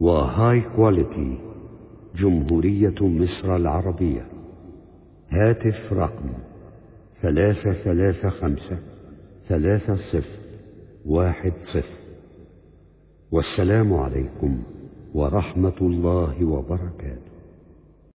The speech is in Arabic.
وهاي كواليتي جمهورية مصر العربية. هاتف رقم ثلاثة ثلاثة خمسة ثلاثة صفر واحد صفر. والسلام عليكم ورحمة الله وبركاته.